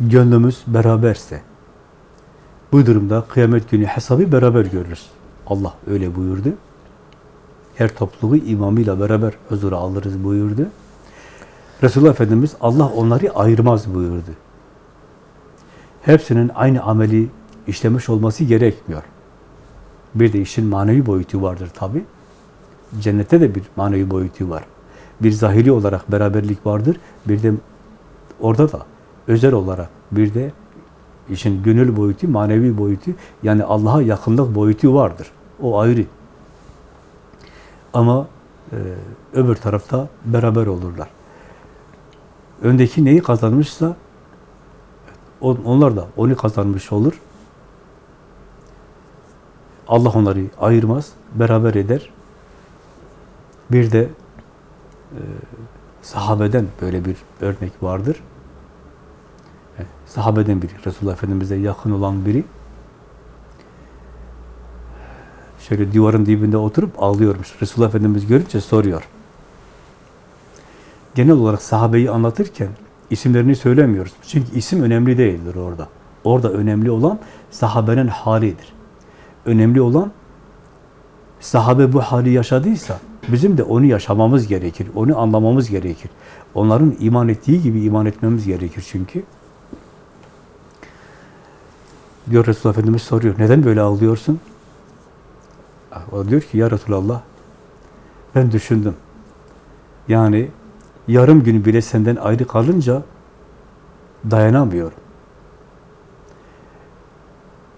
gönlümüz beraberse, bu durumda kıyamet günü hesabı beraber görürüz. Allah öyle buyurdu. Her topluluğu imamıyla beraber huzura alırız buyurdu. Resulullah Efendimiz Allah onları ayırmaz buyurdu. Hepsinin aynı ameli işlemiş olması gerekmiyor. Bir de işin manevi boyutu vardır tabi. Cennette de bir manevi boyutu var. Bir zahiri olarak beraberlik vardır. Bir de orada da özel olarak bir de işin gönül boyutu, manevi boyutu yani Allah'a yakınlık boyutu vardır. O ayrı. Ama e, öbür tarafta beraber olurlar. Öndeki neyi kazanmışsa on- onlar da onu kazanmış olur. Allah onları ayırmaz, beraber eder. Bir de e, sahabeden böyle bir örnek vardır. E, sahabeden biri, Resulullah Efendimiz'e yakın olan biri şöyle duvarın dibinde oturup ağlıyormuş. Resulullah Efendimiz görünce soruyor. Genel olarak sahabeyi anlatırken isimlerini söylemiyoruz. Çünkü isim önemli değildir orada. Orada önemli olan sahabenin halidir. Önemli olan sahabe bu hali yaşadıysa bizim de onu yaşamamız gerekir. Onu anlamamız gerekir. Onların iman ettiği gibi iman etmemiz gerekir çünkü. Diyor Resulullah Efendimiz soruyor. Neden böyle ağlıyorsun? O diyor ki ya Resulallah ben düşündüm. Yani yarım gün bile senden ayrı kalınca dayanamıyorum.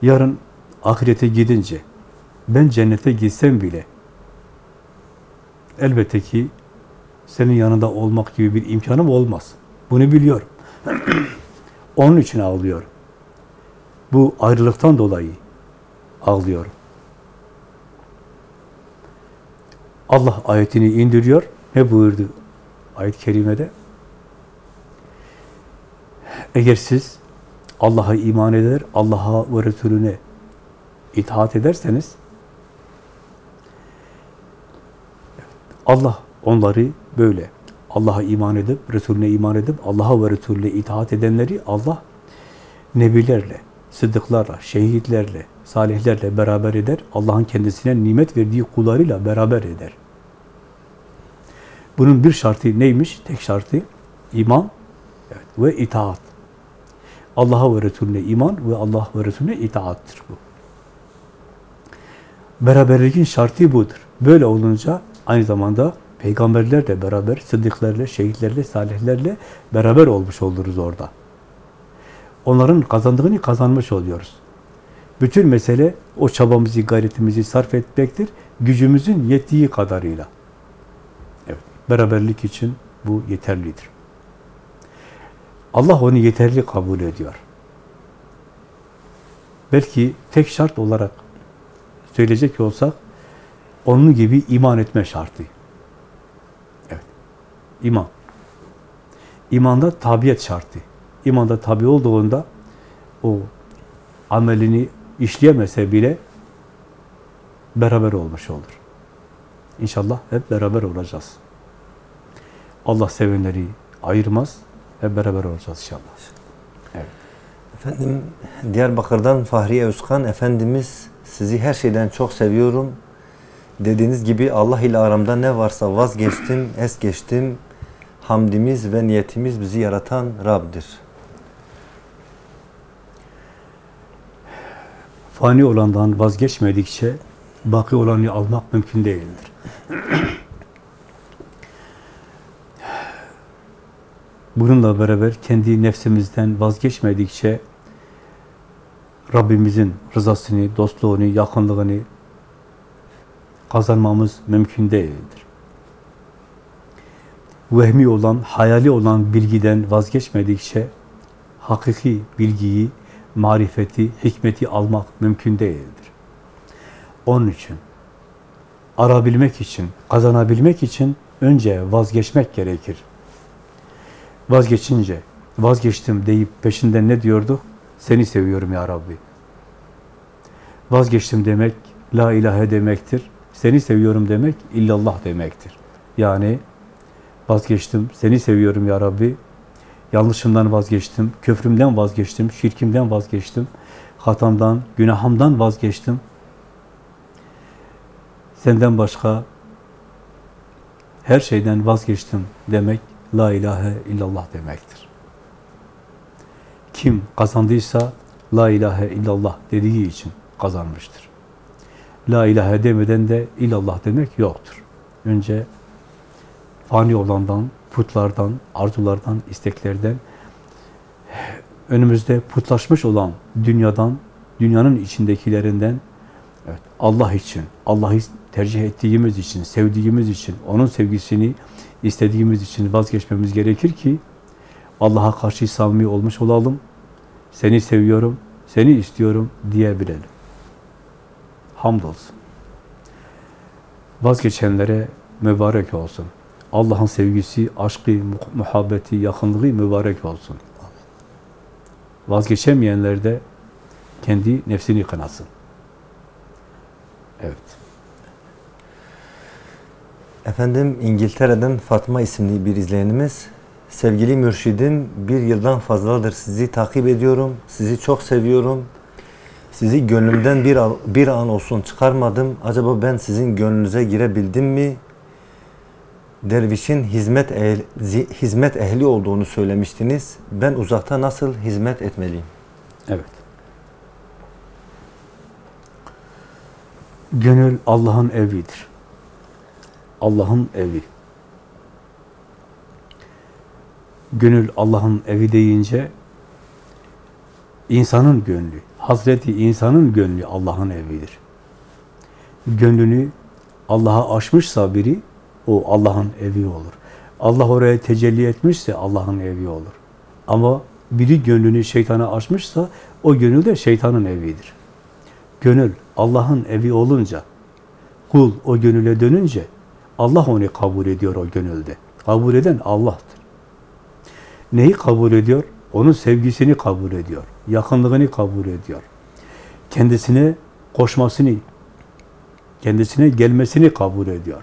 Yarın ahirete gidince ben cennete gitsem bile elbette ki senin yanında olmak gibi bir imkanım olmaz. Bunu biliyorum. Onun için ağlıyorum. Bu ayrılıktan dolayı ağlıyorum. Allah ayetini indiriyor. Ne buyurdu ayet-i kerimede? Eğer siz Allah'a iman eder, Allah'a ve Resulüne itaat ederseniz Allah onları böyle Allah'a iman edip, Resulüne iman edip, Allah'a ve Resulüne itaat edenleri Allah nebilerle, sıddıklarla, şehitlerle, salihlerle beraber eder. Allah'ın kendisine nimet verdiği kullarıyla beraber eder. Bunun bir şartı neymiş? Tek şartı iman evet, ve itaat. Allah'a ve Resulüne iman ve Allah ve Resulüne itaattır bu. Beraberliğin şartı budur. Böyle olunca aynı zamanda peygamberlerle beraber, sıddıklarla, şehitlerle, salihlerle beraber olmuş oluruz orada. Onların kazandığını kazanmış oluyoruz. Bütün mesele o çabamızı, gayretimizi sarf etmektir. Gücümüzün yettiği kadarıyla. Beraberlik için bu yeterlidir. Allah onu yeterli kabul ediyor. Belki tek şart olarak söyleyecek olsak, onun gibi iman etme şartı. Evet, iman. İmanda tabiyet şartı. İmanda tabi olduğunda o amelini işleyemese bile beraber olmuş olur. İnşallah hep beraber olacağız. Allah sevenleri ayırmaz, hep beraber olacağız inşallah. Evet. Efendim Diyarbakır'dan Fahriye Özkan Efendimiz sizi her şeyden çok seviyorum. Dediğiniz gibi Allah ile aramda ne varsa vazgeçtim, es geçtim. Hamdimiz ve niyetimiz bizi yaratan Rab'dir. Fani olandan vazgeçmedikçe baki olanı almak mümkün değildir. Bununla beraber kendi nefsimizden vazgeçmedikçe Rabbimizin rızasını, dostluğunu, yakınlığını kazanmamız mümkün değildir. Vehmi olan, hayali olan bilgiden vazgeçmedikçe hakiki bilgiyi, marifeti, hikmeti almak mümkün değildir. Onun için, arabilmek için, kazanabilmek için önce vazgeçmek gerekir. Vazgeçince, vazgeçtim deyip peşinden ne diyorduk? Seni seviyorum ya Rabbi. Vazgeçtim demek, la ilahe demektir. Seni seviyorum demek, illallah demektir. Yani vazgeçtim, seni seviyorum ya Rabbi. Yanlışımdan vazgeçtim, köfrümden vazgeçtim, şirkimden vazgeçtim, hatamdan, günahımdan vazgeçtim. Senden başka her şeyden vazgeçtim demek, la ilahe illallah demektir. Kim kazandıysa, la ilahe illallah dediği için kazanmıştır. La ilahe demeden de illallah demek yoktur. Önce fani olandan, putlardan, arzulardan, isteklerden, önümüzde putlaşmış olan dünyadan, dünyanın içindekilerinden, evet, Allah için, Allah'ı tercih ettiğimiz için, sevdiğimiz için, O'nun sevgisini istediğimiz için vazgeçmemiz gerekir ki, Allah'a karşı samimi olmuş olalım, seni seviyorum, seni istiyorum diyebilelim. Hamdolsun. Vazgeçenlere mübarek olsun. Allah'ın sevgisi, aşkı, mu- muhabbeti, yakınlığı mübarek olsun. Vazgeçemeyenler de kendi nefsini kınasın. Evet. Efendim İngiltere'den Fatma isimli bir izleyenimiz. Sevgili mürşidim bir yıldan fazladır sizi takip ediyorum. Sizi çok seviyorum. Sizi gönlümden bir bir an olsun çıkarmadım. Acaba ben sizin gönlünüze girebildim mi? Dervişin hizmet ehli, hizmet ehli olduğunu söylemiştiniz. Ben uzakta nasıl hizmet etmeliyim? Evet. Gönül Allah'ın evidir. Allah'ın evi. Gönül Allah'ın evi deyince insanın gönlü, Hazreti insanın gönlü Allah'ın evidir. Gönlünü Allah'a açmışsa biri o Allah'ın evi olur. Allah oraya tecelli etmişse Allah'ın evi olur. Ama biri gönlünü şeytana açmışsa o gönül de şeytanın evidir. Gönül Allah'ın evi olunca, kul o gönüle dönünce Allah onu kabul ediyor o gönülde. Kabul eden Allah'tır. Neyi kabul ediyor? Onun sevgisini kabul ediyor. Yakınlığını kabul ediyor. Kendisine koşmasını, kendisine gelmesini kabul ediyor.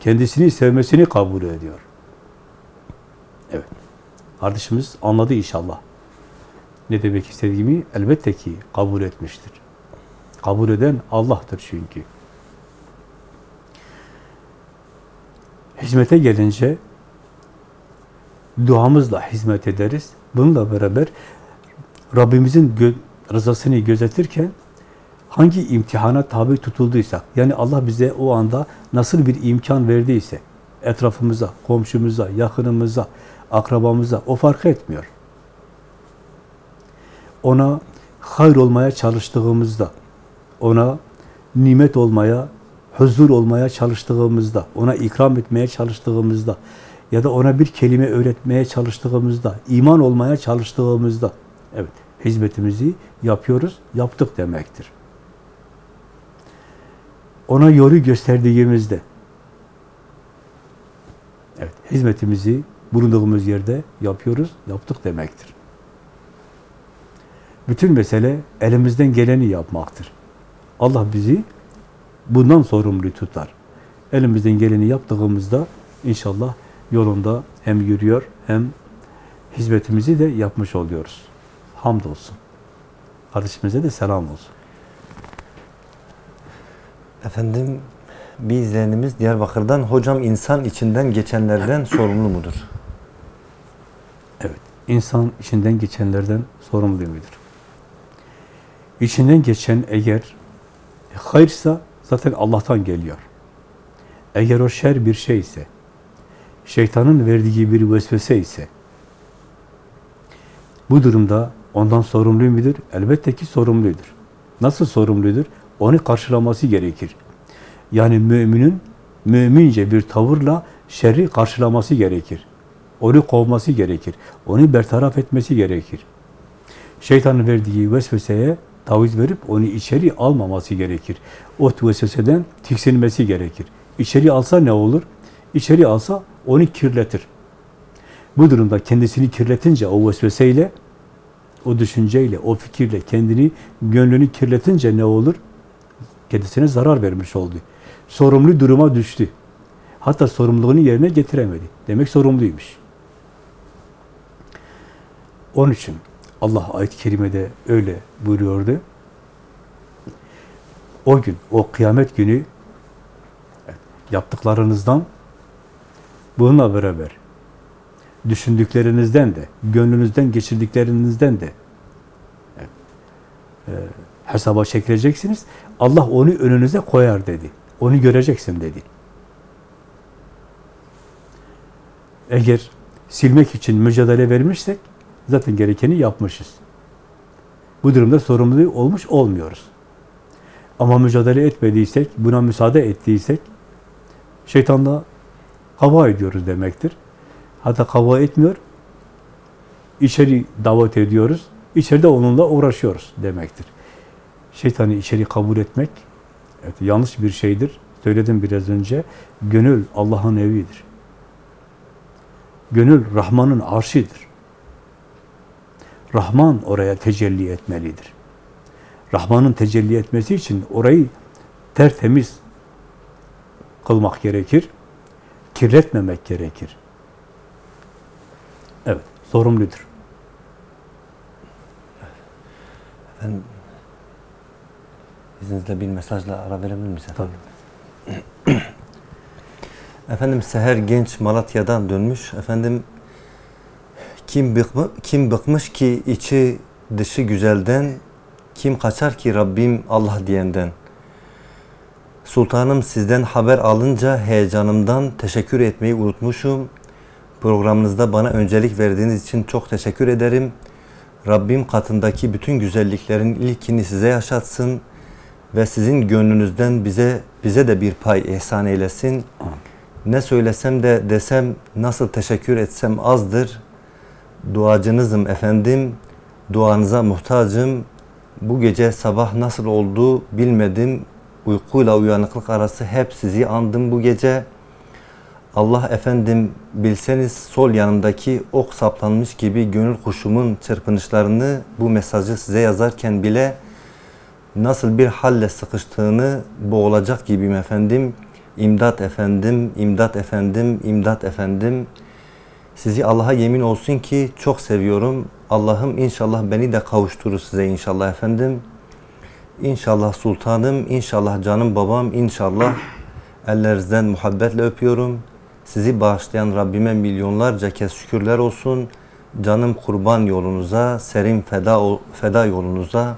Kendisini sevmesini kabul ediyor. Evet. Kardeşimiz anladı inşallah. Ne demek istediğimi elbette ki kabul etmiştir. Kabul eden Allah'tır çünkü. Hizmete gelince duamızla hizmet ederiz. Bununla beraber Rabbimizin gö rızasını gözetirken hangi imtihana tabi tutulduysak, yani Allah bize o anda nasıl bir imkan verdiyse, etrafımıza, komşumuza, yakınımıza, akrabamıza, o fark etmiyor. Ona hayır olmaya çalıştığımızda, ona nimet olmaya, huzur olmaya çalıştığımızda, ona ikram etmeye çalıştığımızda ya da ona bir kelime öğretmeye çalıştığımızda, iman olmaya çalıştığımızda, evet, hizmetimizi yapıyoruz, yaptık demektir. Ona yolu gösterdiğimizde, evet, hizmetimizi bulunduğumuz yerde yapıyoruz, yaptık demektir. Bütün mesele elimizden geleni yapmaktır. Allah bizi bundan sorumlu tutar. Elimizden geleni yaptığımızda inşallah yolunda hem yürüyor hem hizmetimizi de yapmış oluyoruz. Hamdolsun. Kardeşimize de selam olsun. Efendim bir izleyenimiz Diyarbakır'dan hocam insan içinden geçenlerden sorumlu mudur? Evet. İnsan içinden geçenlerden sorumlu mudur? İçinden geçen eğer hayırsa zaten Allah'tan geliyor. Eğer o şer bir şeyse, şeytanın verdiği bir vesvese ise, bu durumda ondan sorumlu mudur? Elbette ki sorumludur. Nasıl sorumludur? Onu karşılaması gerekir. Yani müminin mümince bir tavırla şerri karşılaması gerekir. Onu kovması gerekir. Onu bertaraf etmesi gerekir. Şeytanın verdiği vesveseye taviz verip onu içeri almaması gerekir. O vesveseden tiksinmesi gerekir. İçeri alsa ne olur? İçeri alsa onu kirletir. Bu durumda kendisini kirletince o vesveseyle O düşünceyle, o fikirle kendini, gönlünü kirletince ne olur? Kendisine zarar vermiş oldu. Sorumlu duruma düştü. Hatta sorumluluğunu yerine getiremedi. Demek sorumluymuş. Onun için Allah ayet-i kerimede öyle buyuruyordu. O gün, o kıyamet günü yaptıklarınızdan bununla beraber düşündüklerinizden de, gönlünüzden geçirdiklerinizden de e, hesaba çekileceksiniz. Allah onu önünüze koyar dedi. Onu göreceksin dedi. Eğer silmek için mücadele vermişsek zaten gerekeni yapmışız. Bu durumda sorumlu olmuş olmuyoruz. Ama mücadele etmediysek, buna müsaade ettiysek şeytanla kavga ediyoruz demektir. Hatta kavga etmiyor, içeri davet ediyoruz, içeride onunla uğraşıyoruz demektir. Şeytanı içeri kabul etmek evet, yanlış bir şeydir. Söyledim biraz önce, gönül Allah'ın evidir. Gönül Rahman'ın arşidir. Rahman oraya tecelli etmelidir. Rahman'ın tecelli etmesi için orayı tertemiz kılmak gerekir. Kirletmemek gerekir. Evet, sorumludur. Efendim, izninizle bir mesajla ara verebilir miyiz efendim? efendim Seher Genç Malatya'dan dönmüş. Efendim kim, bıkma, kim bıkmış ki içi dışı güzelden, kim kaçar ki Rabbim Allah diyenden. Sultanım sizden haber alınca heyecanımdan teşekkür etmeyi unutmuşum. Programınızda bana öncelik verdiğiniz için çok teşekkür ederim. Rabbim katındaki bütün güzelliklerin ilkini size yaşatsın ve sizin gönlünüzden bize bize de bir pay ihsan eylesin. Ne söylesem de desem nasıl teşekkür etsem azdır. Duacınızım efendim. Duanıza muhtacım. Bu gece sabah nasıl oldu bilmedim. Uykuyla uyanıklık arası hep sizi andım bu gece. Allah efendim bilseniz sol yanımdaki ok saplanmış gibi gönül kuşumun çırpınışlarını bu mesajı size yazarken bile nasıl bir halle sıkıştığını boğulacak gibiyim efendim. İmdat efendim, imdat efendim, imdat efendim. Sizi Allah'a yemin olsun ki çok seviyorum. Allah'ım inşallah beni de kavuşturur size inşallah efendim. İnşallah sultanım, inşallah canım babam, inşallah ellerinizden muhabbetle öpüyorum. Sizi bağışlayan Rabbime milyonlarca kez şükürler olsun. Canım kurban yolunuza, serin feda, feda yolunuza.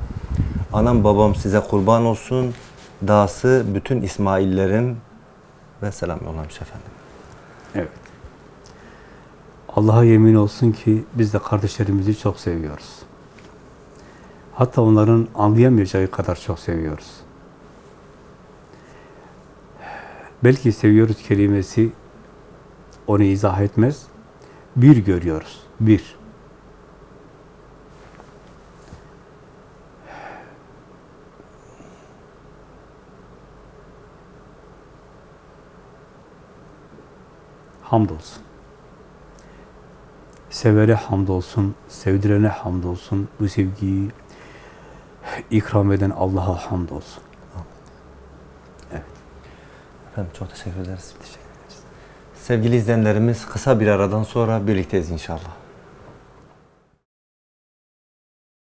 Anam babam size kurban olsun. Dahası bütün İsmaillerim ve selam yollamış efendim. Evet. Allah'a yemin olsun ki biz de kardeşlerimizi çok seviyoruz. Hatta onların anlayamayacağı kadar çok seviyoruz. Belki seviyoruz kelimesi onu izah etmez. Bir görüyoruz. Bir. Hamdolsun. Severe hamdolsun, sevdirene hamdolsun, bu sevgiyi ikram eden Allah'a hamdolsun. Efendim çok teşekkür ederiz. Teşekkür ederiz. Sevgili izleyenlerimiz kısa bir aradan sonra birlikteyiz inşallah.